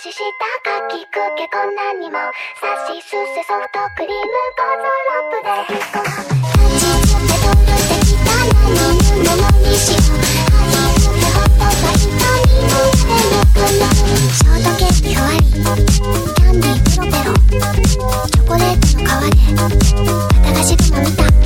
ししたかきくけこんなにもさしすせソフトクリームゴーロップで引っ込ま立ちつ飛ぶてきた何ものにしようハリウッドホットもやれなくなショートケーキ終わりキャンディーペロペロチョコレートの皮で綿菓子雲見た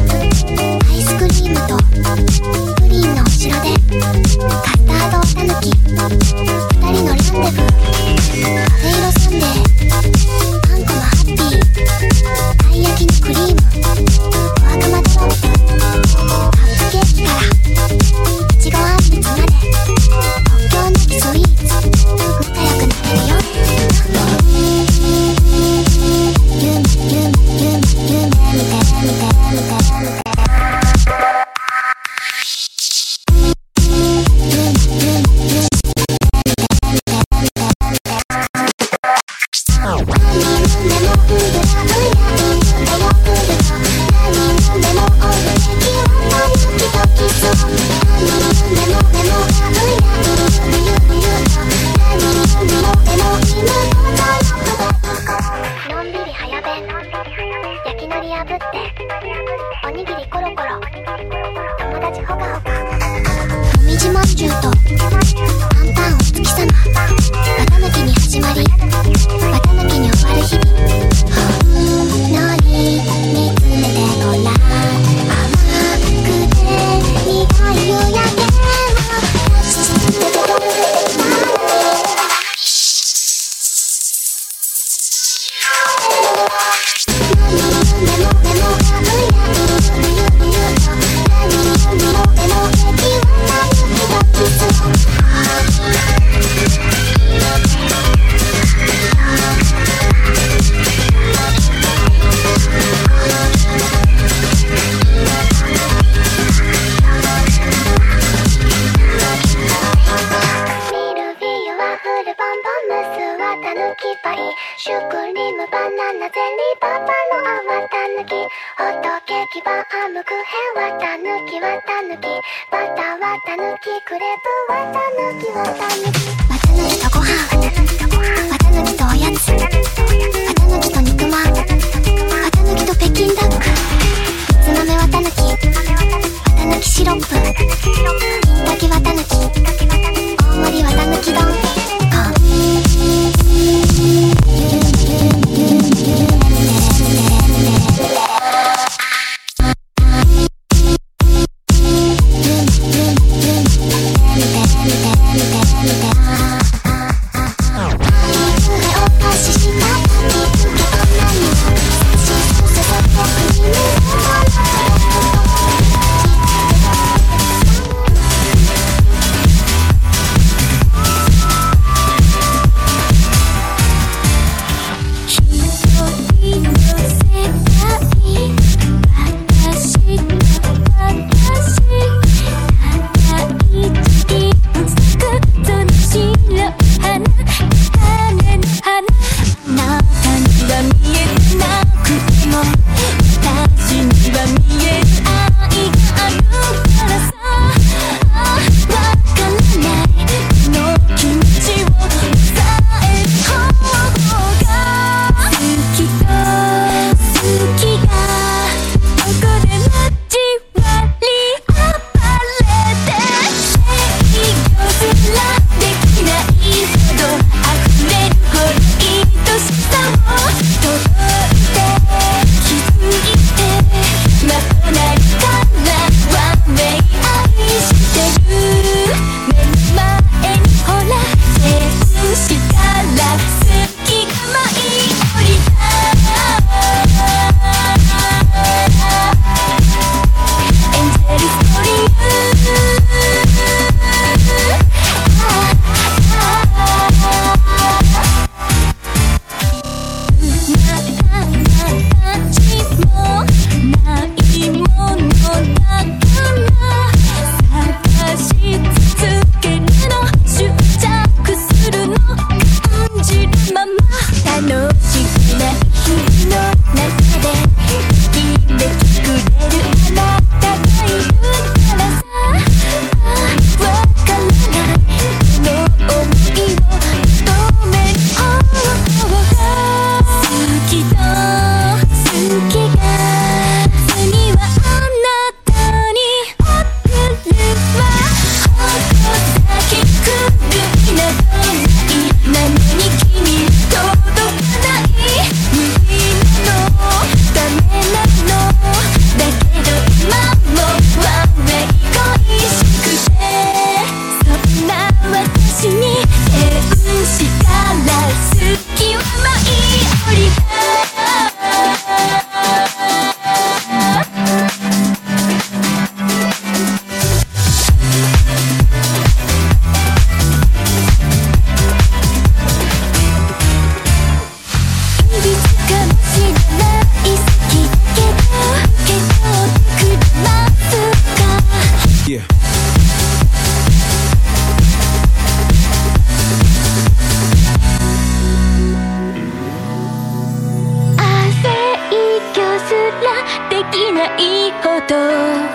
すらできな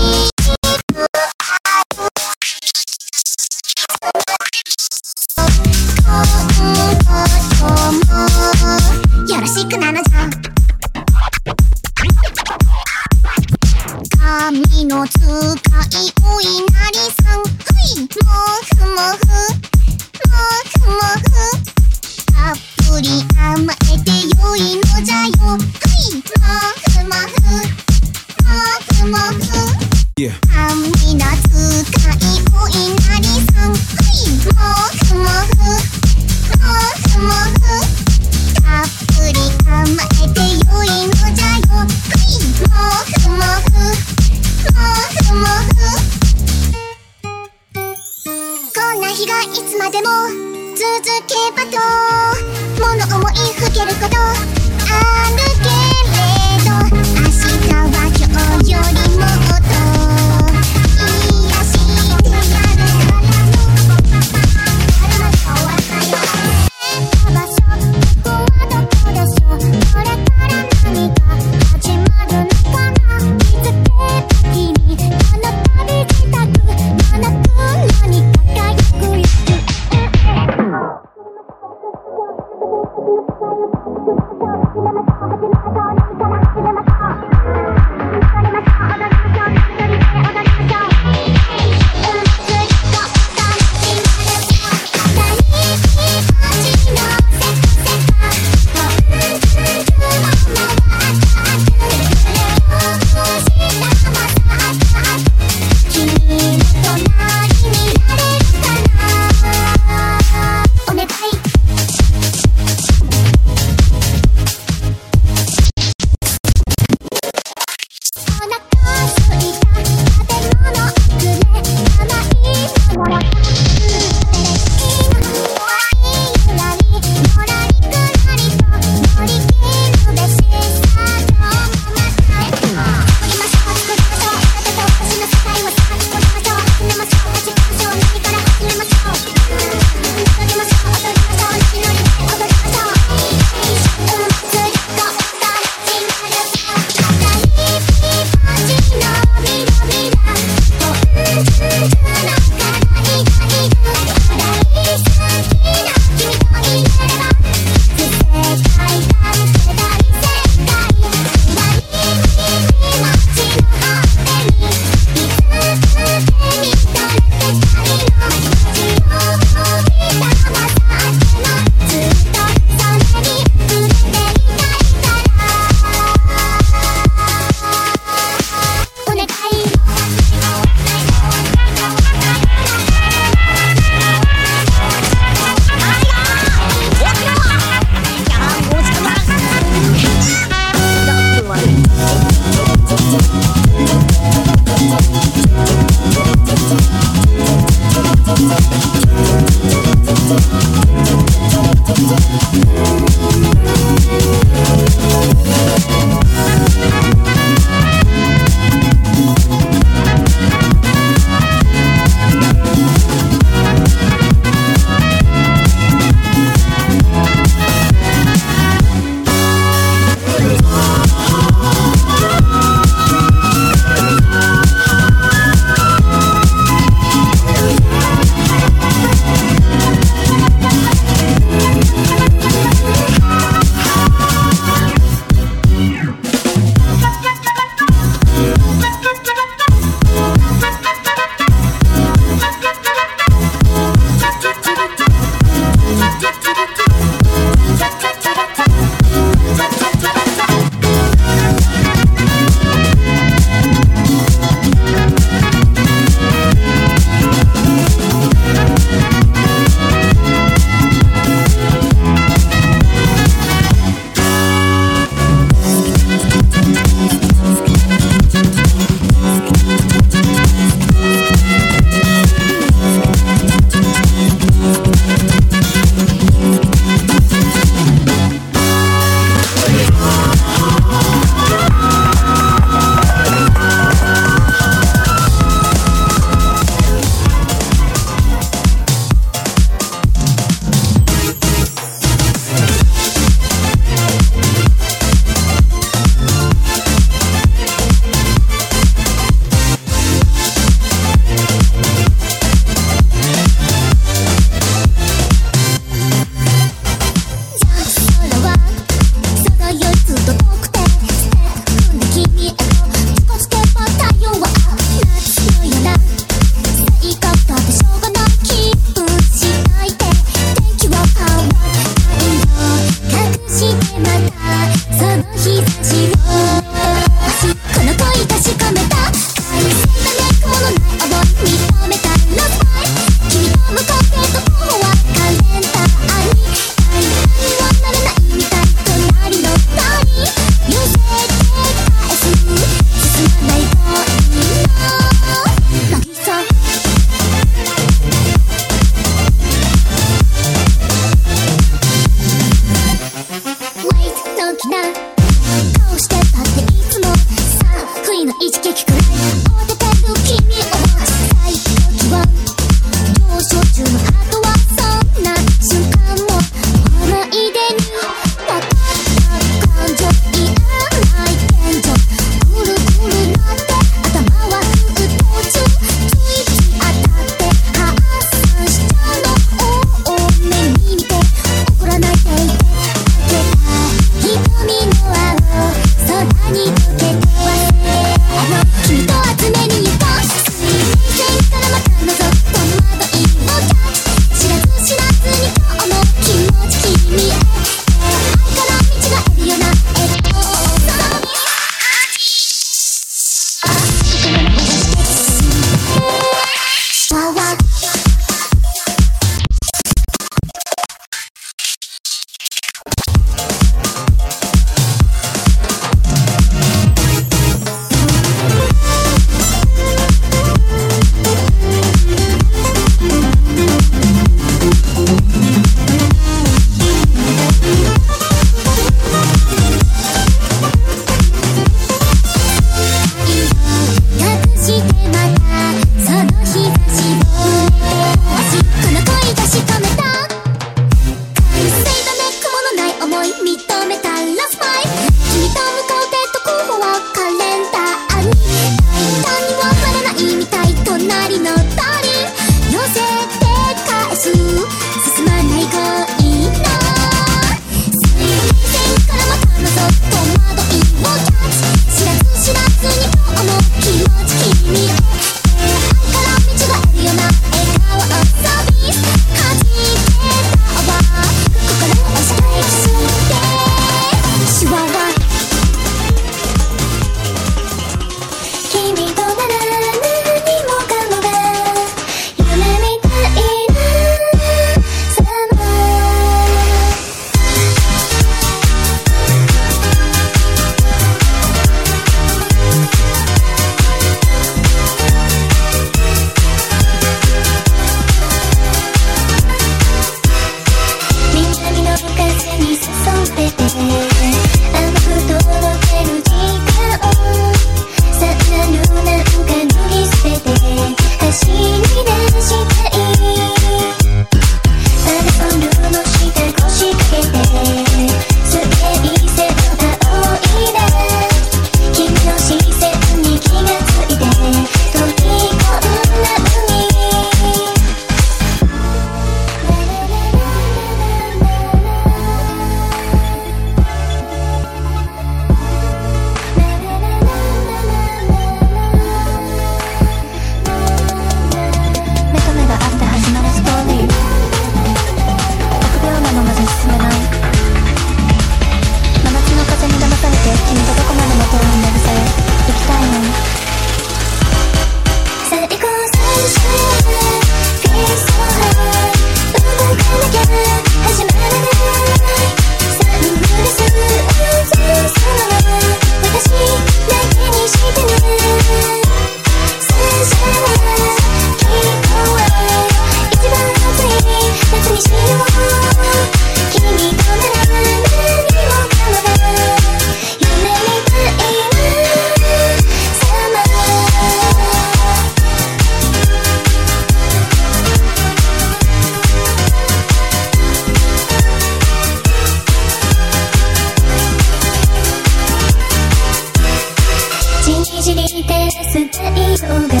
急が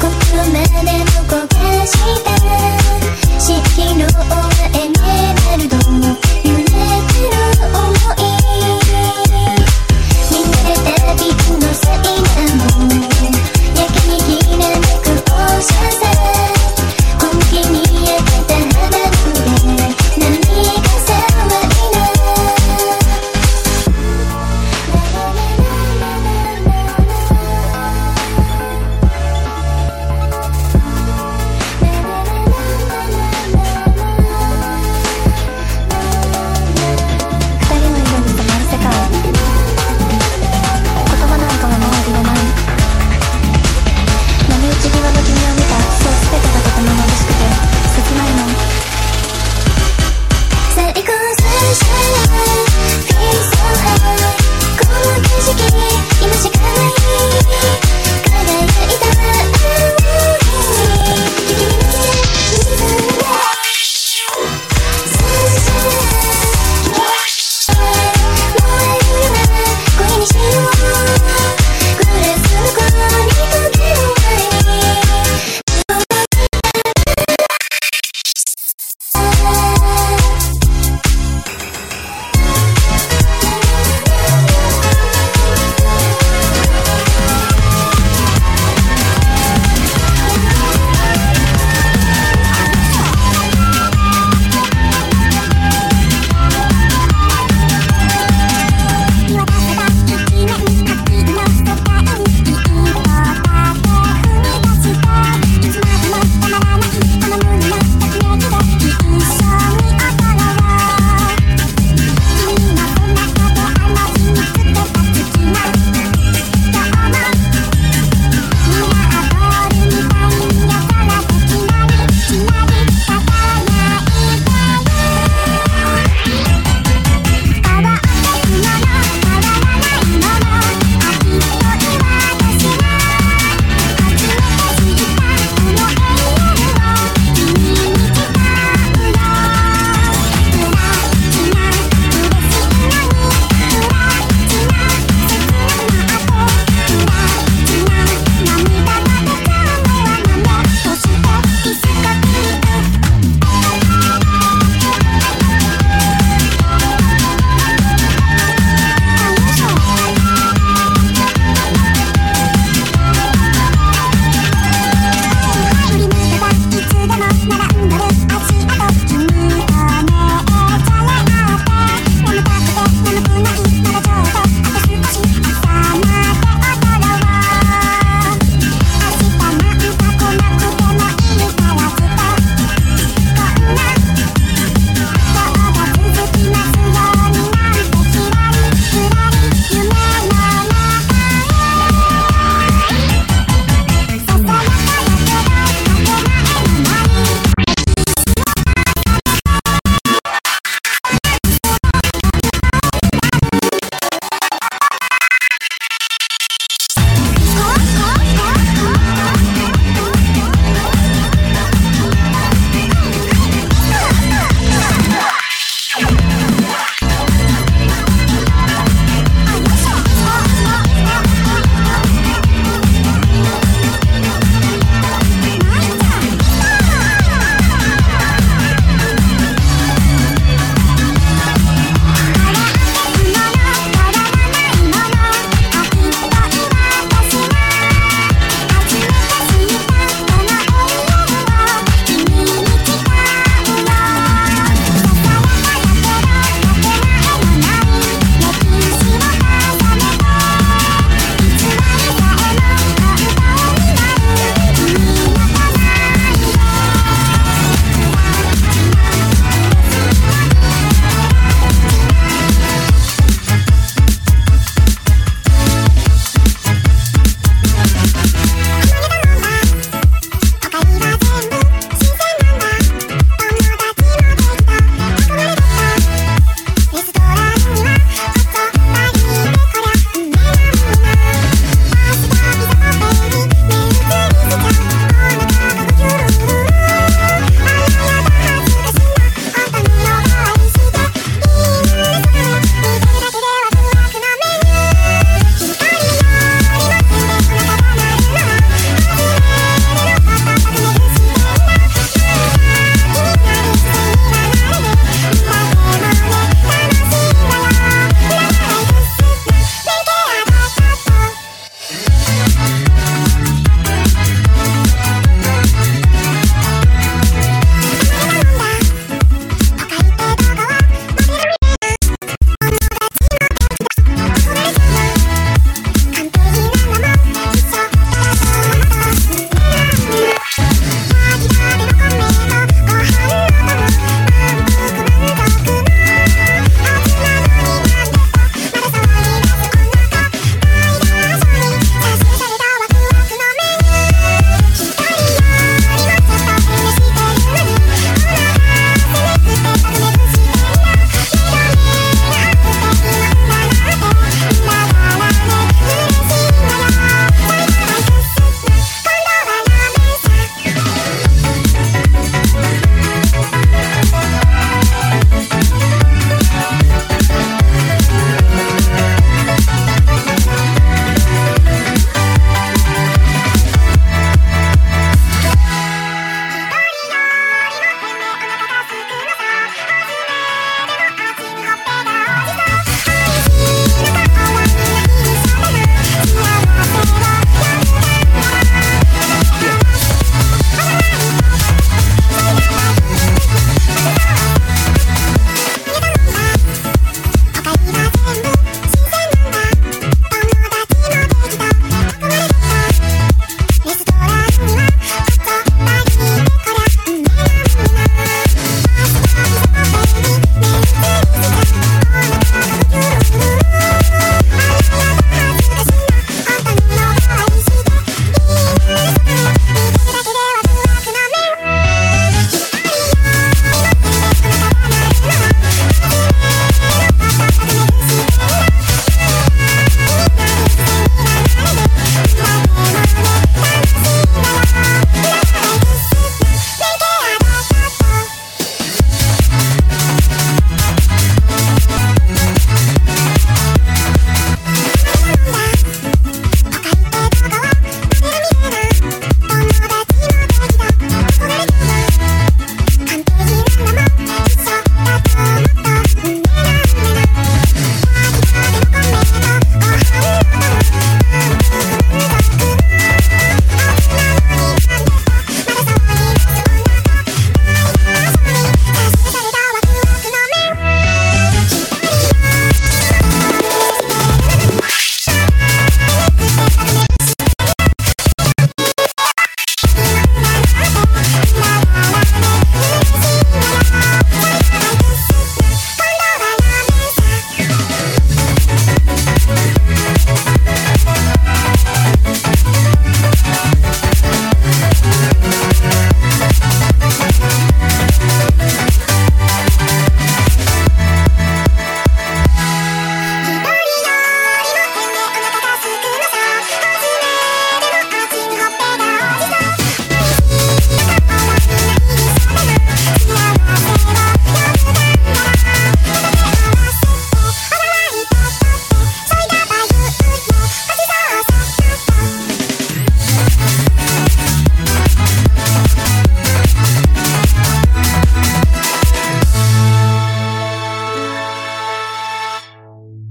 ここまでも焦した